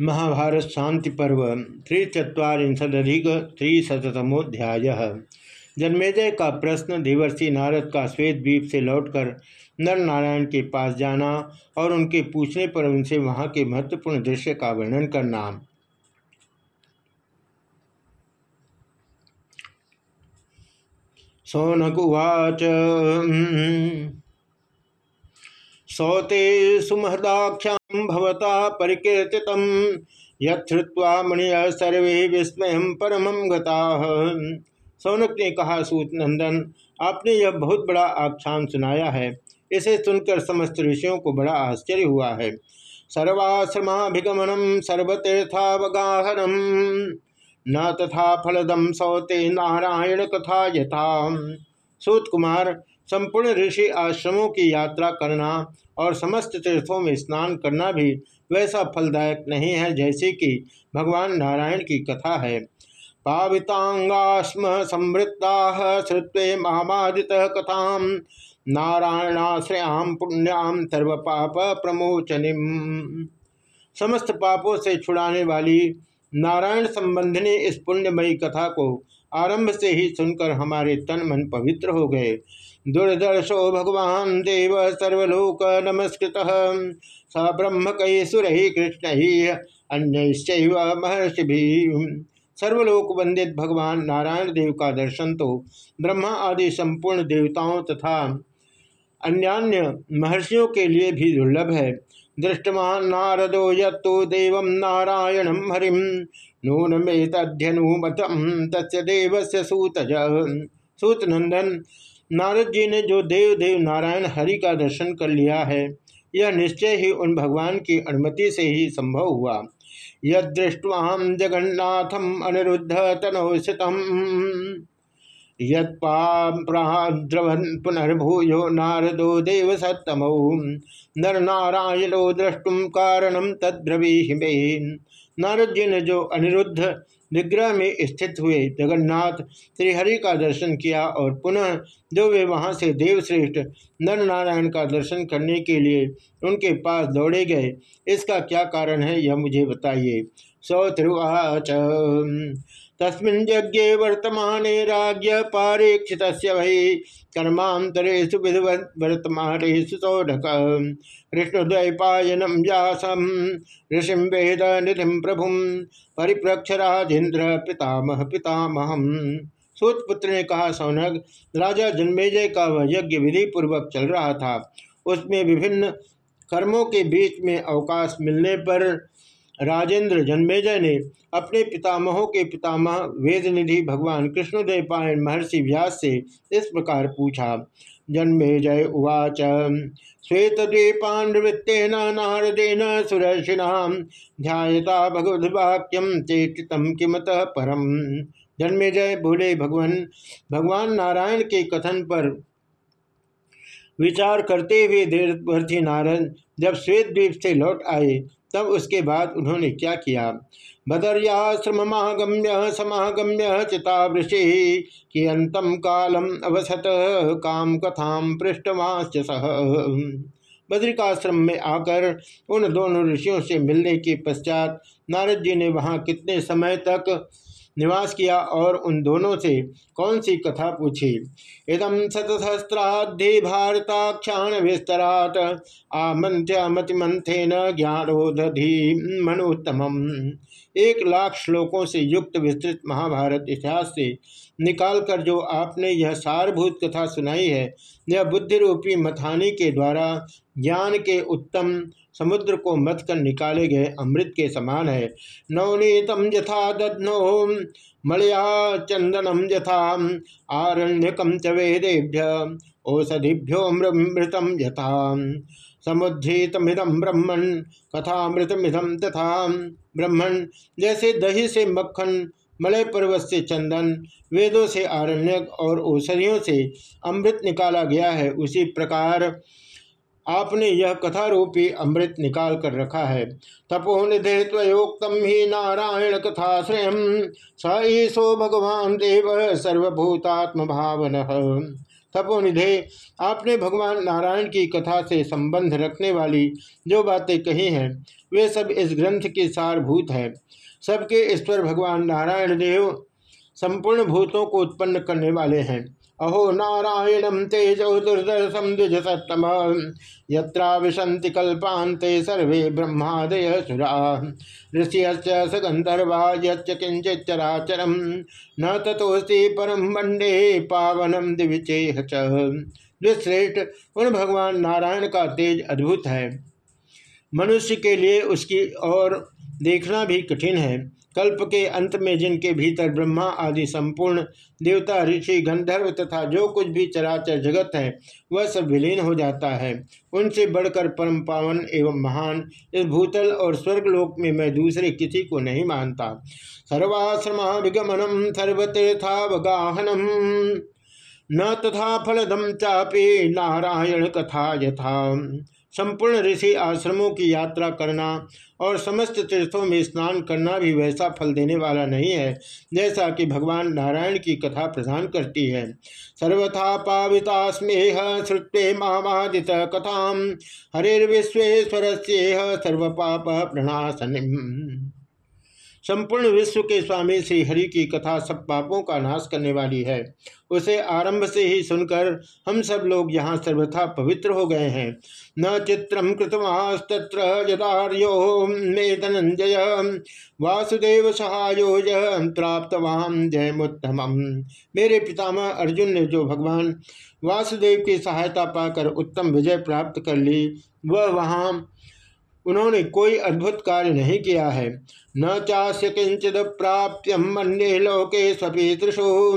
महाभारत शांति पर्व त्रिचत्वारिशदिक त्रिशतमोध्याय जन्मेजय का प्रश्न, देवर्षि नारद का श्वेत द्वीप से लौटकर नर नारायण के पास जाना और उनके पूछने पर उनसे वहाँ के महत्वपूर्ण दृश्य का वर्णन करना। सौनकुवाच सौते सुमहदाख्यां भवता परिकीर्तितं यत्वा मणिय सर्वे विस्मय परमं गता। सौनक ने कहा सूत नंदन आपने यह बहुत बड़ा आख्यान सुनाया है। इसे सुनकर समस्त ऋषियों को बड़ा आश्चर्य हुआ है। सर्वाश्रमाभिगमनम सर्वतीर्थावगाहनम न तथा फलदम सौते नारायण कथा यथा। सूत कुमार संपूर्ण ऋषि आश्रमों की यात्रा करना और समस्त तीर्थों में स्नान करना भी वैसा फलदायक नहीं है जैसे कि भगवान नारायण की कथा है। पावितांगास्म समृद्धा महामादित कथा नारायणाश्रयाम पुण्याम सर्व पाप प्रमोचनिम। समस्त पापों से छुड़ाने वाली नारायण संबंधिनी इस पुण्यमयी कथा को आरंभ से ही सुनकर हमारे तन मन पवित्र हो गए। दुर्दर्शो भगवान देव सर्वलोक नमस्कृत स ब्रह्म कई सुर ही कृष्ण ही अन्य महर्षि भी सर्वलोक वंदित भगवान नारायण देव का दर्शन तो ब्रह्मा आदि संपूर्ण देवताओं तथा अन्यान्य महर्षियों के लिए भी दुर्लभ है। दृष्टमान नारदो यत्तु देव नारायणम हरिम नून में तध्यनुमतम तस्य देवस्य सूतज। सूत नंदन नारद जी ने जो देव देव नारायण हरि का दर्शन कर लिया है, यह निश्चय ही उन भगवान की अनुमति से ही संभव हुआ। यदृष्टवाम जगन्नाथम अनिरुद्ध तनोषितम यद्रवन पुनर्भूयो नारदो देव सत्तमो नर नारायणो द्रष्टुम कारणम तद्रवी नारद जी ने जो अनिरुद्ध विग्रह में स्थित हुए। जगन्नाथ श्रीहरि का दर्शन किया और पुनः जो वे वहाँ से देवश्रेष्ठ नर नारायण का दर्शन करने के लिए उनके पास दौड़े गए, इसका क्या कारण है, यह मुझे बताइए। सौत्रुवाच तस्मिन् यज्ञे वर्तमाने राज्य पारेक्षित वै कर्मांतरेशु विधवत वर्तमानेषु सौढक कृष्णद्वैपायनम व्यासम ऋषि वेद प्रभु परिप्रक्ष राजेन्द्र पितामह पितामह। सूतपुत्र ने कहा, सौनक, राजा जन्मेजय का वह यज्ञ विधि पूर्वक चल रहा था। उसमें विभिन्न कर्मों के बीच में अवकाश मिलने पर राजेंद्र जन्मेजय ने अपने पितामहों के पितामह वेदनिधि भगवान कृष्णदेव पायन महर्षि व्यास से इस प्रकार पूछा, जन्मेजय उवाच। श्वेतद्वीपान्वृत्तेन नारदेन सुरर्षिण ध्याता भगवद्वाक्यम चेष्टितम किमत परम। जन्मेजय बोले, भगवान भगवान नारायण के कथन पर विचार करते हुए देवर्थी नारद जब श्वेत द्वीप से लौट आए तब उसके बाद उन्होंने क्या किया? बदरियाश्रमगम्य समागम्य चितावृषि कि अंतम कालम अवसत, काम कथाम पृष्ठवास सह बद्रिकाश्रम में आकर उन दोनों ऋषियों से मिलने के पश्चात नारद जी ने वहाँ कितने समय तक निवास किया और उन दोनों से कौन सी कथा पूछी? इदम शतसहस्राध्य भारताख्यान विस्तरात आमंत्य मतिमंथेन ज्ञानोदधि मनोत्तम एक लाख श्लोकों से युक्त विस्तृत महाभारत इतिहास से निकालकर जो आपने यह सारभूत कथा सुनाई है, यह बुद्धि रूपी मथानी के द्वारा ज्ञान के उत्तम समुद्र को मत कर निकाले गए अमृत के समान है। नवनीतम यथा दध्नो मलया चंदनम यथा, आरण्यकम च वेदेभ्य, औषधिभ्यो मृतम यथा। समुद्धितमिदम ब्रह्मण कथामृतमिदम तथा। ब्रह्मण जैसे दही से मक्खन, मलय पर्वत से चंदन, वेदों से आरण्यक और औषधियों से अमृत निकाला गया है, उसी प्रकार आपने यह कथा रूपी अमृत निकाल कर रखा है। तपोनिधे त्वयोक्तम ही नारायण कथाश्रय। स ईसो भगवान देव सर्वभूतात्म भावन तपोनिधे, आपने भगवान नारायण की कथा से संबंध रखने वाली जो बातें कही हैं, वे सब इस ग्रंथ के सारभूत है। सबके ईश्वर भगवान नारायण देव संपूर्ण भूतों को उत्पन्न करने वाले हैं। अहो नारायणम तेजो दुर्दर्शम द्विज सत्तम यत्रा विशंति कल्पांते सर्वे ब्रह्मादय सुरा यच्च किंचित चराचरम न तथोस्ति परम मंडे पावनम दिविचेह श्रेष्ठ उन भगवान नारायण का तेज अद्भुत है। मनुष्य के लिए उसकी ओर देखना भी कठिन है। कल्प के अंत में जिनके भीतर ब्रह्मा आदि संपूर्ण देवता, ऋषि, गंधर्व तथा जो कुछ भी चराचर जगत है, वह सब विलीन हो जाता है। उनसे बढ़कर परम पावन एवं महान इस भूतल और स्वर्गलोक में मैं दूसरे किसी को नहीं मानता। सर्वाश्रमाभिगमनम सर्वतीर्थावगाहनम न तथा फलदम चापे नारायण कथा यथा। संपूर्ण ऋषि आश्रमों की यात्रा करना और समस्त तीर्थों में स्नान करना भी वैसा फल देने वाला नहीं है, जैसा कि भगवान नारायण की कथा प्रदान करती है। सर्वथा पाविता स्मेह श्रुते मामादित कथा हरिर्विश्वेश्वर सर्व पाप संपूर्ण विश्व के स्वामी श्री हरि की कथा सब पापों का नाश करने वाली है। उसे आरंभ से ही सुनकर हम सब लोग यहाँ सर्वथा पवित्र हो गए हैं। न चित्रम कृतमास्तत्र यदार्यो मे धनंजय। वासुदेव सहायोज प्राप्तवाम जयमुत्तम मेरे पितामह अर्जुन ने जो भगवान वासुदेव की सहायता पाकर उत्तम विजय प्राप्त कर ली, वह वहाँ उन्होंने कोई अद्भुत कार्य नहीं किया है। न चास्य किंचित प्राप्यम मन्ये लोके स्वपीतृषु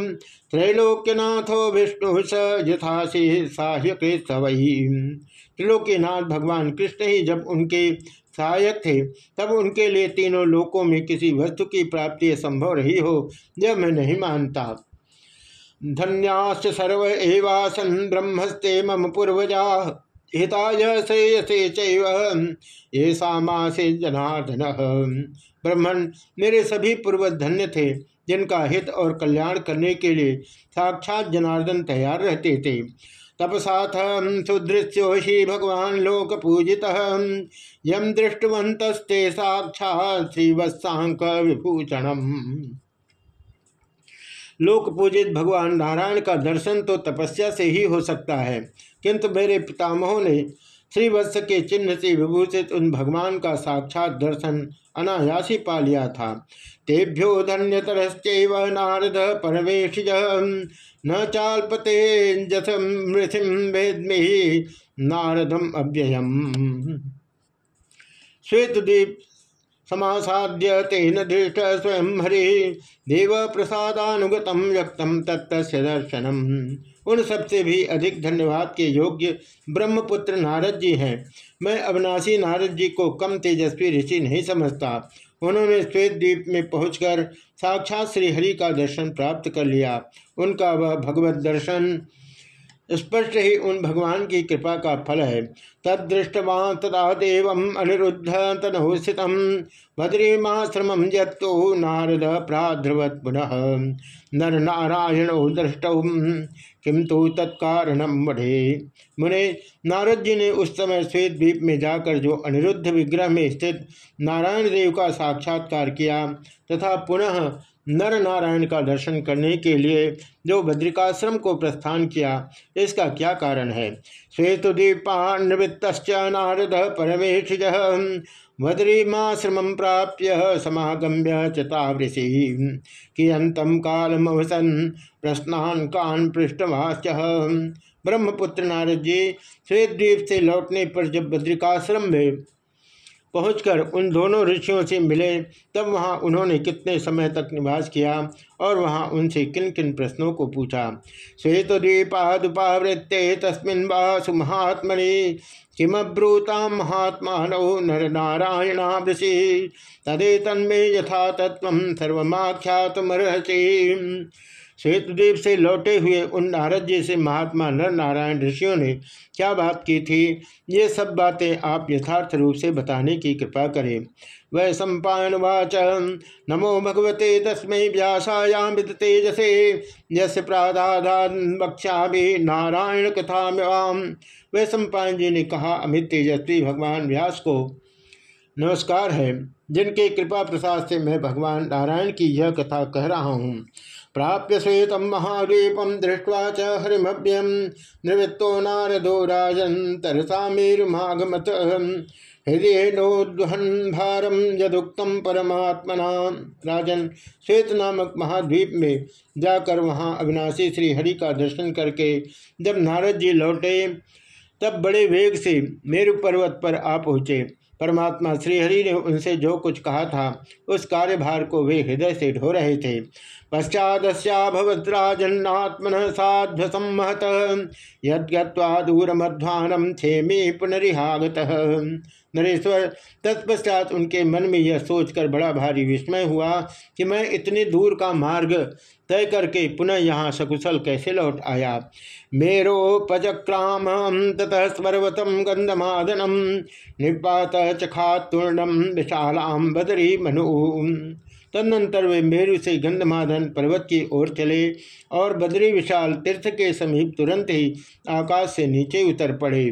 त्रैलोक्यनाथो विष्णु स यथासी साह्य वही त्रिलोकीनाथ भगवान कृष्ण ही जब उनके सहायक थे, तब उनके लिए तीनों लोकों में किसी वस्तु की प्राप्ति संभव रही हो, यह मैं नहीं मानता। धन्याश्च सर्व एवासन ब्रह्मस्ते मम पूर्वजा। हिताय श्रेयसे ये सामासे जनार्दन। ब्रह्मण मेरे सभी पूर्वज धन्य थे, जिनका हित और कल्याण करने के लिए साक्षात जनार्दन तैयार रहते थे। तपसाथ सुदृश्यो ही भगवान लोक पूजिता यम दृष्टवंतस्ते साक्षात श्रीवत्सांक विभूषणम। लोक पूजित भगवान नारायण का दर्शन तो तपस्या से ही हो सकता है। किंतु मेरे पितामहों ने श्रीवत्स के चिन्ह से विभूषित उन भगवान का साक्षात दर्शन अनायासी पा लिया था। तेभ्यो धन्यतरश्चैव नारद परमेश न चालपते नारदम अव्ययम। श्वेतदीप समासाद्य तेन दृष्ट स्वयं हरि देव प्रसादानुगत व्यक्तम तत्त दर्शनम। उन सबसे भी अधिक धन्यवाद के योग्य ब्रह्मपुत्र नारद जी हैं। मैं अविनाशी नारद जी को कम तेजस्वी ऋषि नहीं समझता। उन्होंने श्वेत द्वीप में पहुंचकर साक्षात श्री हरि का दर्शन प्राप्त कर लिया। उनका वह भगवत दर्शन स्पष्ट ही उन भगवान की कृपा का फल है। तदृष्टवान तदा देव अनिरुद्ध तनहुस्थित बद्रीमाश्रम जत्तो नारद प्राध्रवत पुनः। नर नारायण दृष्ट। किम तो तत्कारणम बढ़े मुने नारद जी ने उस समय श्वेत द्वीप में जाकर जो अनिरुद्ध विग्रह में स्थित नारायण देव का साक्षात्कार किया तथा पुनः नर नारायण का दर्शन करने के लिए जो बद्रिकाश्रम को प्रस्थान किया, इसका क्या कारण है? श्वेतुदीपान्वित नारद परमेश बद्रीमाश्रम प्राप्य समागम्य चतावृषि कियंतम कालमवसन प्रश्नान कान पृष्ठवाच ब्रह्मपुत्र नारद जी श्वेतद्वीप से लौटने पर जब बद्रिकाश्रम में पहुंचकर उन दोनों ऋषियों से मिले, तब वहाँ उन्होंने कितने समय तक निवास किया और वहाँ उनसे किन किन प्रश्नों को पूछा। श्वेतद्वीपादुपावृत्ते तस्मिन वासु महात्मनि किमब्रूता महात्मा नर नारायणा ऋषि तदे तन्मे यथा तत्व सर्वख्यातमर्हसी सेतुद्वीप से लौटे हुए उन नारद जी से महात्मा नर नारायण ऋषियों ने क्या बात की थी? ये सब बातें आप यथार्थ रूप से बताने की कृपा करें। वै सम्पायन वाच। नमो भगवते तस्मै व्यासायाम तेजसे। यश बक्षा भी नारायण कथा वै सम्पायन जी ने कहा, अमित तेजस्वी, भगवान व्यास को नमस्कार है। जिनके कृपा प्रसाद से मैं भगवान नारायण की यह कथा कह रहा हूँ प्राप्य श्वेत महाद्वीपम दृष्ट्वा च हरिमभ्यम निवृत्तो नारदो मेरुमागमत। हृदय नोद्वहन भारम यदुक्तम परमात्मना। राजन, श्वेत नामक महाद्वीप में जाकर वहाँ अविनाशी श्री हरि का दर्शन करके जब नारद जी लौटे, तब बड़े वेग से मेरु पर्वत पर आ पहुँचे। परमात्मा श्रीहरि ने उनसे जो कुछ कहा था, उस कार्यभार को वे हृदय से ढो रहे थे। पश्चादस्याभवद्राजन्नात्मन साध्व सम्महत यद्वा दूरमध्वानम क्षेमी पुनरिहागत। नरेश्वर तत्पश्चात उनके मन में यह सोचकर बड़ा भारी विस्मय हुआ कि मैं इतने दूर का मार्ग तय करके पुनः यहाँ सकुशल कैसे लौट आया। मेरोपचक्राम ततः स्वर्वतम गंधमादनम निपात चखातूर्णम विशालाम बदरी मनु तदनंतर वे मेरु से गंधमाधन पर्वत की ओर चले और बद्री विशाल तीर्थ के समीप तुरंत ही आकाश से नीचे उतर पड़े।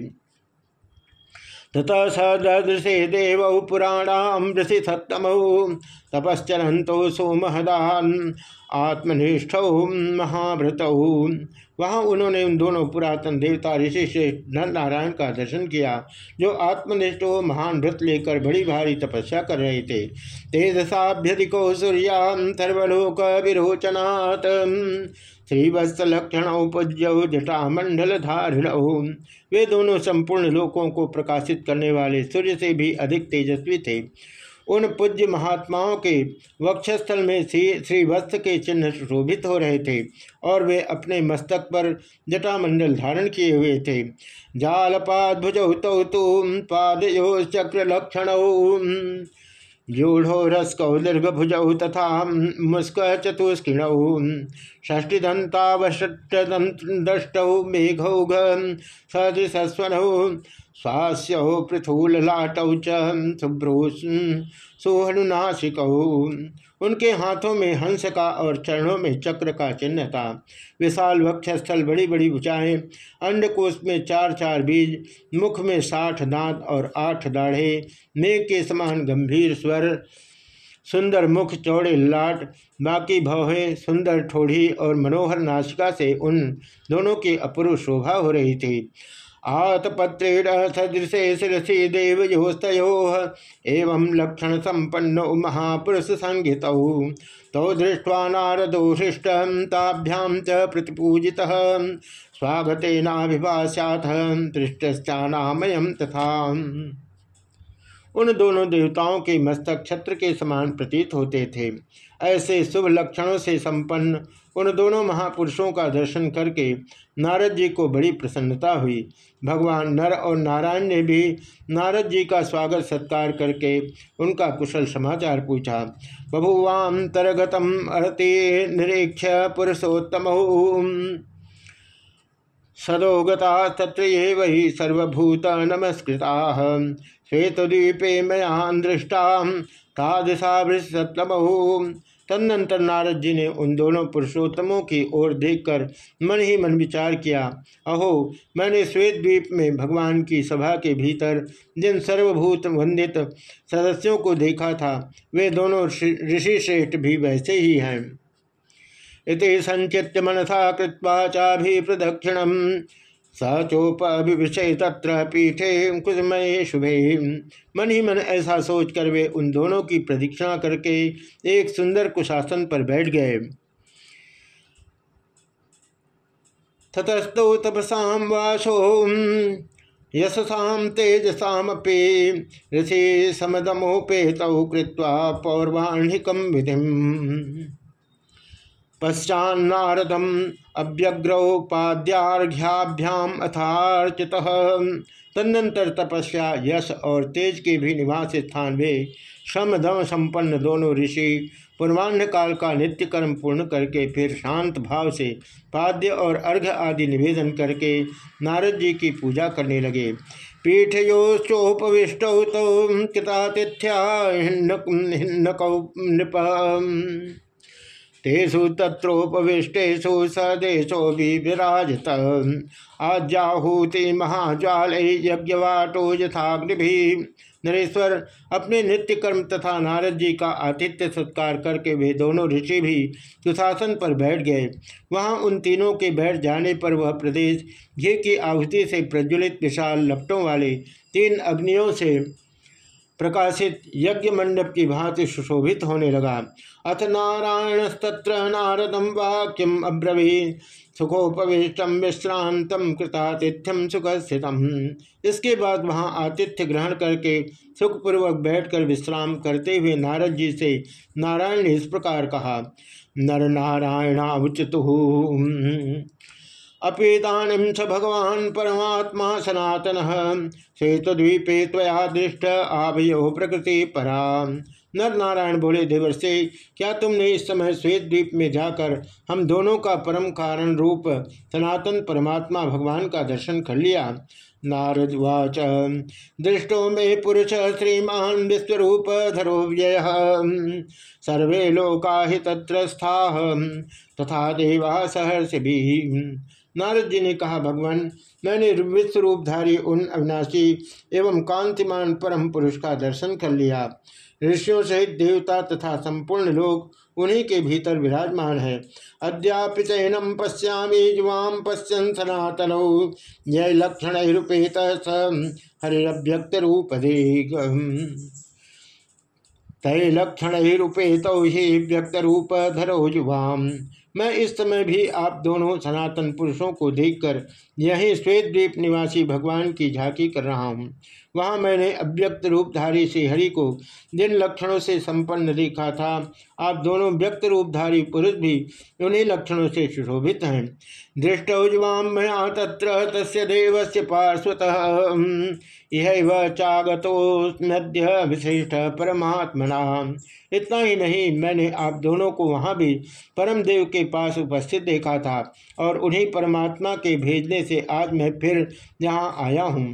ततः स ददृशे देव पुराणाम ऋषि सत्तमौ तपश्चरंतो सोमहदान, आत्मनिष्ठ महाभृत वहाँ उन्होंने उन दोनों पुरातन देवता ऋषि से नर नारायण का दर्शन किया, जो आत्मनिष्ठ महान व्रत लेकर बड़ी भारी तपस्या कर रहे थे। तेजसाभ्यधिको सूर्यान विरोचनात्। श्रीवत्सलक्षण पूज्य जटामंडल धारिण वे दोनों संपूर्ण लोकों को प्रकाशित करने वाले सूर्य से भी अधिक तेजस्वी थे। उन पूज्य महात्माओं के वक्षस्थल में श्री, श्रीवत्स के चिन्ह शोभित हो रहे थे और वे अपने मस्तक पर जटामंडल धारण किए हुए थे। जालपाद भुजौ तो पादयो चक्र लक्षण व्यूढ़ो रस्कौ दीर्घभुजौ तथा मुस्क चतुष्किणौ षष्टिदंतावष्टौ मेघौ सदृशस्वनौ। स्वास्यौ पृथूललाटौ च शुभ्रो सुहनुनाशिकौ उनके हाथों में हंस का और चरणों में चक्र का चिन्ह था। विशाल वक्षस्थल बड़ी बड़ी ऊंचाएँ अंडकोश में चार चार बीज, मुख में साठ दांत और आठ दाढ़े, मेघ के समान गंभीर स्वर, सुंदर मुख, चौड़े लाट, बाकी भौहें, सुंदर ठोड़ी और मनोहर नाशिका से उन दोनों की अपूर्व शोभा हो रही थी। आतपत्रेण सदृशे शिरसी देवयोस्तो एवं लक्षण संपन्नो महापुरुष संहित तौ दृष्ट्वा नारदो हृष्ट ताभ्याम च प्रतिपूजि स्वागतेनाभिभाष्याथ दृष्टानामयम तथा। उन दोनों देवताओं के मस्तक छत्र के समान प्रतीत होते थे। ऐसे शुभ लक्षणों से संपन्न उन दोनों महापुरुषों का दर्शन करके नारद जी को बड़ी प्रसन्नता हुई। भगवान नर और नारायण ने भी नारद जी का स्वागत सत्कार करके उनका कुशल समाचार पूछा। बभुवान्तरगतम अर्ति निरीक्ष पुरुषोत्तम। सदोगता तत्र वही सर्वभूत नमस्कृता श्वेतद्वीपे मयान दृष्टा का दिशा तदनंतर नारद जी ने उन दोनों पुरुषोत्तमों की ओर देखकर मन ही मन विचार किया, अहो, मैंने श्वेत द्वीप में भगवान की सभा के भीतर जिन सर्वभूत वंदित सदस्यों को देखा था, वे दोनों ऋषि श्रेष्ठ भी वैसे ही हैं। इति संचित्य मनसा कृत्वा चाभि प्रदक्षिणम सचोपविषय तत्र पीठे कुसमय शुभे। मन ही मन ऐसा सोच कर वे उन दोनों की प्रदीक्षिणा करके एक सुंदर कुशासन पर बैठ गए। ततस्तौ तपसा वासो यशसाम तेजसामपे ऋषि समदमोपेत कृत्वा पौर्वाणिकम विधि पश्चान्नारदम अव्यग्रोपाद्यार्घ्याभ्याम अथार्चित। तदनंतर तपस्या, यश और तेज के भी निवास स्थान श्रम दम संपन्न दोनों ऋषि पूर्वान्ह काल का नित्य कर्म पूर्ण करके फिर शांत भाव से पाद्य और अर्घ आदि निवेदन करके नारद जी की पूजा करने लगे। पीठयोश्चोपविष्टौ तो कृतातिथ्या नृप तेषु तत्रोपविष्टेषु सदेशो भी विराजत आज्याहूति महाज्वाल यज्ञवाटो यथाग्नि नरेश्वर अपने नित्य कर्म तथा नारद जी का आतिथ्य सत्कार करके वे दोनों ऋषि भी सुशासन पर बैठ गए। वहाँ उन तीनों के बैठ जाने पर वह प्रदेश घी की आहुति से प्रज्वलित विशाल लपटों वाले तीन अग्नियों से प्रकाशित यज्ञ मंडप की भांति सुशोभित होने लगा। अथ नारायणस्तत्र नारदम वाक्यम अब्रवी सुखोपविष्टम विश्रांतम कृतातिथ्यम सुख स्थितम इसके बाद वहाँ आतिथ्य ग्रहण करके सुखपूर्वक बैठकर विश्राम करते हुए नारद जी से नारायण ने इस प्रकार कहा, नर नारायणावचितु। अपेदानीम स भगवान परमात्मा सनातन। सेतुद्वीपे तया दृष्ट आवयो प्रकृति परा। नर नारायण बोले से, क्या तुमने इस समय श्वेत द्वीप में जाकर हम दोनों का परम कारण रूप सनातन परमात्मा भगवान का दर्शन कर लिया? नारद वाच दृष्टो मे पुरुष श्रीमान विश्वरूप धरो व्यय सर्वे लोका ही तत्रस्था, तथा देवा सहर्ष नारद जी ने कहा, भगवान, मैंने विश्व रूपधारी उन अविनाशी एवं कांतिमान परम पुरुष का दर्शन कर लिया। ऋषियों सहित देवता तथा संपूर्ण लोग उन्हीं के भीतर विराजमान है। अद्यापि चैनम पश्यामी युवाम पश्यन सनातन। यह लक्षण रूपेत हरिभ्यक्त रूप तय लक्षण रूपेत ही व्यक्त रूप धरो युवाम। मैं इस समय भी आप दोनों सनातन पुरुषों को देखकर यही श्वेत द्वीप निवासी भगवान की झांकी कर रहा हूँ। वहाँ मैंने अव्यक्त रूपधारी से हरि को जिन लक्षणों से संपन्न देखा था, आप दोनों व्यक्त रूपधारी पुरुष भी उन्हीं लक्षणों से सुशोभित हैं। दृष्टौजवाम मया तत्र तस् देव से पार्श्वतः। यह चागतो नद्य विशिष्ट परमात्मना। इतना ही नहीं, मैंने आप दोनों को वहाँ भी परम देव के पास उपस्थित देखा था और उन्हीं परमात्मा के भेजने से आज मैं फिर यहाँ आया हूँ।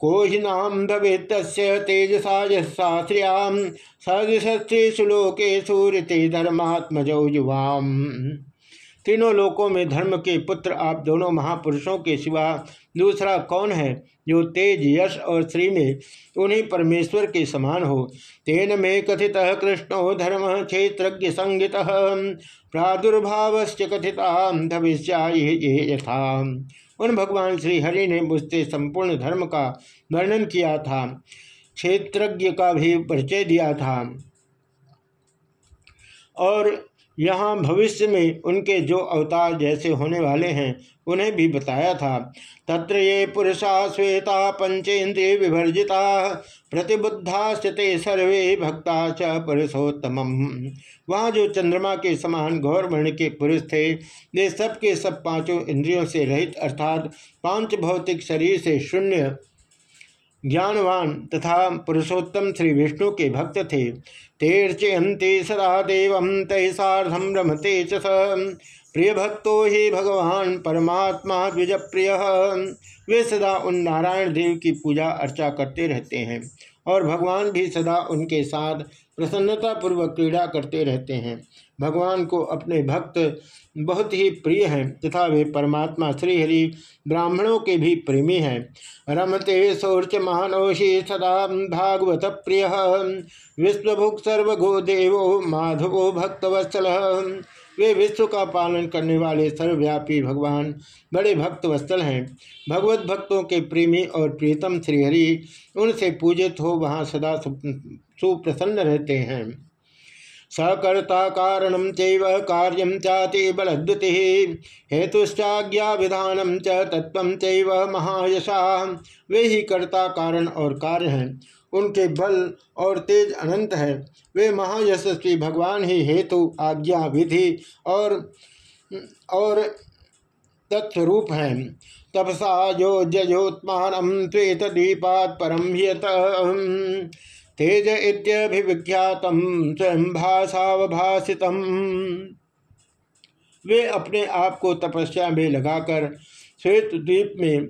कोहिनाम भवेत तेजसा यशास्त्रियाम सदृशस्त्रीषु लोकेशु ऋते धर्मात्मजौ युवाम। तीनों लोकों में धर्म के पुत्र आप दोनों महापुरुषों के सिवा दूसरा कौन है जो तेज यश और श्री में उन्हीं परमेश्वर के समान हो? तेन में कथित कृष्णो धर्म क्षेत्र संगित प्रादुर्भाव कथिता भविष्य यथा। उन भगवान श्री हरि ने मुझसे संपूर्ण धर्म का वर्णन किया था, क्षेत्रज्ञ का भी परिचय दिया था। और यहाँ भविष्य में उनके जो अवतार जैसे होने वाले हैं उन्हें भी बताया था। तत्र ये पुरुषा श्वेता पंचेन्द्रिय विभर्जिता प्रतिबुद्धा स्थित सर्वे भक्ता च पुरुषोत्तम वहाँ जो चंद्रमा के समान गौर वर्ण के पुरुष थे वे सबके सब, सब पाँचों इंद्रियों से रहित अर्थात पाँच भौतिक शरीर से शून्य ज्ञानवान तथा पुरुषोत्तम श्री विष्णु के भक्त थे। तेर्चयंती सदा देव तैसाधम रमते च प्रिय भक्तो, ही भगवान, परमात्मा द्विज प्रिय वे सदा उन नारायण देव की पूजा अर्चा करते रहते हैं और भगवान भी सदा उनके साथ प्रसन्नता पूर्वक क्रीड़ा करते रहते हैं। भगवान को अपने भक्त बहुत ही प्रिय हैं, तथा वे परमात्मा श्रीहरि ब्राह्मणों के भी प्रेमी हैं। रमते शौर्च मानोषी सदा भागवत प्रिय। विश्वभुक सर्वघो देवो माधवो भक्तवत्सल। वे विश्व का पालन करने वाले सर्वव्यापी भगवान बड़े भक्त हैं। भगवत भक्तों के प्रेमी और प्रीतम श्रीहरि उनसे पूजित हो वहाँ सदा सुप्रसन्न रहते हैं। सकर्ता कारण चैव कार्यम चाति बलद्युति। हेतुश्चाज्ञा विधानम च तत्व महायशा। वे ही कर्ता, कारण और कार्य हैं। उनके बल और तेज अनंत है। वे महायशस्वी भगवान ही हेतु, आज्ञा, विधि और और तत्स्वरूप हैं। तपसा जो जयोत्मान श्वेत द्वीपात परम तेज इत्यभिख्यात स्वयं भाषावभाषित वे अपने आप को तपस्या में लगाकर श्वेत द्वीप में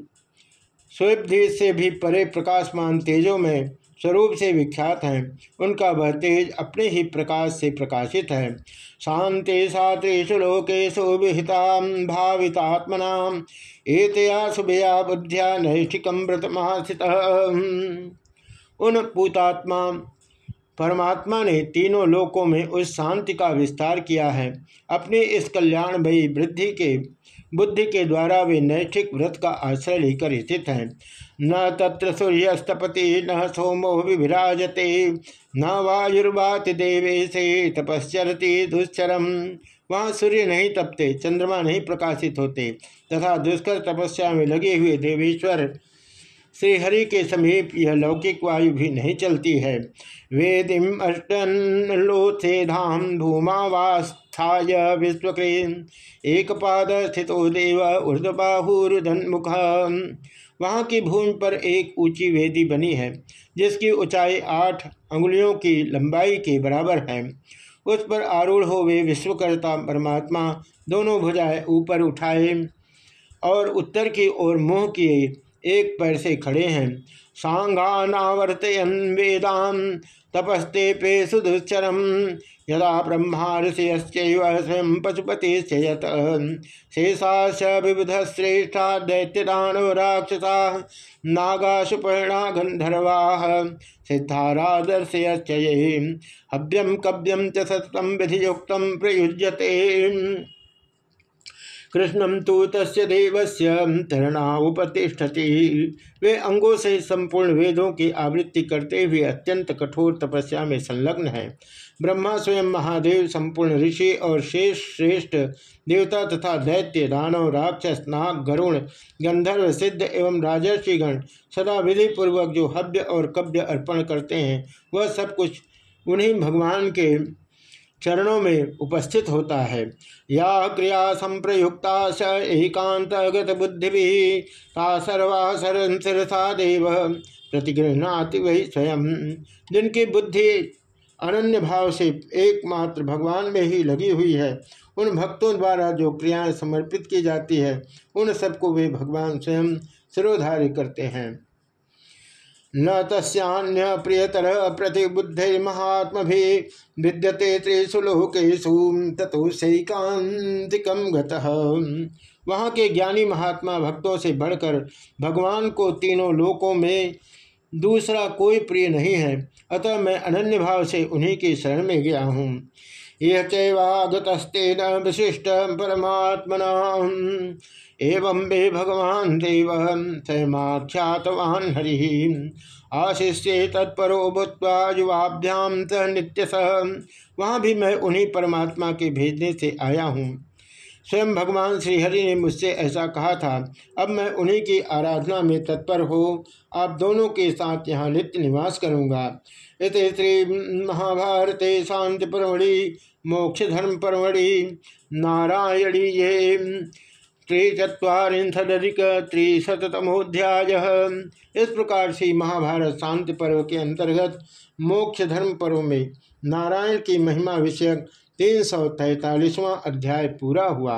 द्वीप से भी परे प्रकाशमान तेजों में स्वरूप से विख्यात हैं। उनका वह तेज अपने ही प्रकाश से प्रकाशित है। शांति सात्रेशु लोकेशु विहिता भावितात्मना। एतया शुभया बुद्धिया नैष्ठिकम व्रतमासित। उन पूतात्मा, परमात्मा ने तीनों लोकों में उस शांति का विस्तार किया है। अपनी इस कल्याण भई वृद्धि के, बुद्धि के द्वारा वे नैष्ठिक व्रत का आश्रय लेकर स्थित हैं। न तत्र सूर्यस्तपति, न सोमो विराजते न वायुर्वाति देवे से तपस्रति दुश्चरम। वहाँ सूर्य नहीं तपते, चंद्रमा नहीं प्रकाशित होते, तथा दुष्कर तपस्या में लगे हुए देवेश्वर श्रीहरि के समीप यह लौकिक वायु भी नहीं चलती है। वेदिम अष्टन लोथे धाम भूमावास्थाय विश्वक्रेन एक पाद स्थित देव ऊर्धबाहुरुधन्मुख वहाँ की भूमि पर एक ऊँची वेदी बनी है, जिसकी ऊंचाई आठ अंगुलियों की लंबाई के बराबर है। उस पर आरूढ़ हो वे विश्वकर्ता परमात्मा दोनों भुजाएँ ऊपर उठाए और उत्तर की ओर मुँह किए। एक पैर से खड़े हैं। सांगानावर्तयन वेदान तपस्ते पे सुदुश्चरम यदा ब्रह्मार्षि स्वयं पशुपति शेषाश विविध श्रेष्ठा दैत्यदानव राक्षसा नागा सुपर्णा गंधर्वा सिद्धारादर्शय हव्यम कव्यम च सतम विधियुक्त प्रयुज्यते। कृष्णम तो तस् देवस्य उपतिष्ठति। वे अंगों से संपूर्ण वेदों की आवृत्ति करते हुए अत्यंत कठोर तपस्या में संलग्न हैं। ब्रह्मा स्वयं महादेव, संपूर्ण ऋषि और शेष श्रेष्ठ देवता तथा दैत्य, दानव, राक्षस, नाग, गरुण, गंधर्व, सिद्ध एवं राजर्षिगण सदा विधिपूर्वक जो हव्य और कव्य अर्पण करते हैं, वह सब कुछ उन्हीं भगवान के चरणों में उपस्थित होता है। या क्रिया संप्रयुक्ता स एकांतगत बुद्धि भी ता सर्वा सिरसा देव। प्रतिगृहणाति वही स्वयं। जिनकी बुद्धि अनन्य भाव से एकमात्र भगवान में ही लगी हुई है, उन भक्तों द्वारा जो क्रियाएँ समर्पित की जाती है, उन सबको वे भगवान स्वयं सिरोधार्य करते हैं। न तस्न्य प्रियतर प्रतिबुद्धि महात्म भी विद्यते त्रिषु लोकेशु तथो सैकांतिकम वहाँ के ज्ञानी महात्मा भक्तों से बढ़कर भगवान को तीनों लोकों में दूसरा कोई प्रिय नहीं है, अतः मैं अनन्य भाव से उन्हीं की शरण में गया हूँ। यह चैवागतस्तेन विशिष्ट परमात्मना एवं वे भगवान देव स्वयमाख्यातवान हरि। आशिष्य तत्परो भूतवा युवाभ्याम स नित्य सह वहाँ भी मैं उन्हीं परमात्मा के भेजने से आया हूँ। स्वयं भगवान श्रीहरि ने मुझसे ऐसा कहा था, अब मैं उन्हीं की आराधना में तत्पर हो, आप दोनों के साथ यहाँ नित्य निवास करूँगा। इत श्री महाभारते शांति परमढ़ि मोक्ष धर्म परमढ़ि नारायणी ये त्रिचत्वारिशदिक त्रिशतमोध्याय इस प्रकार से महाभारत शांति पर्व के अंतर्गत मोक्ष धर्म पर्व में नारायण की महिमा विषयक तीन सौ तैंतालीसवां अध्याय पूरा हुआ।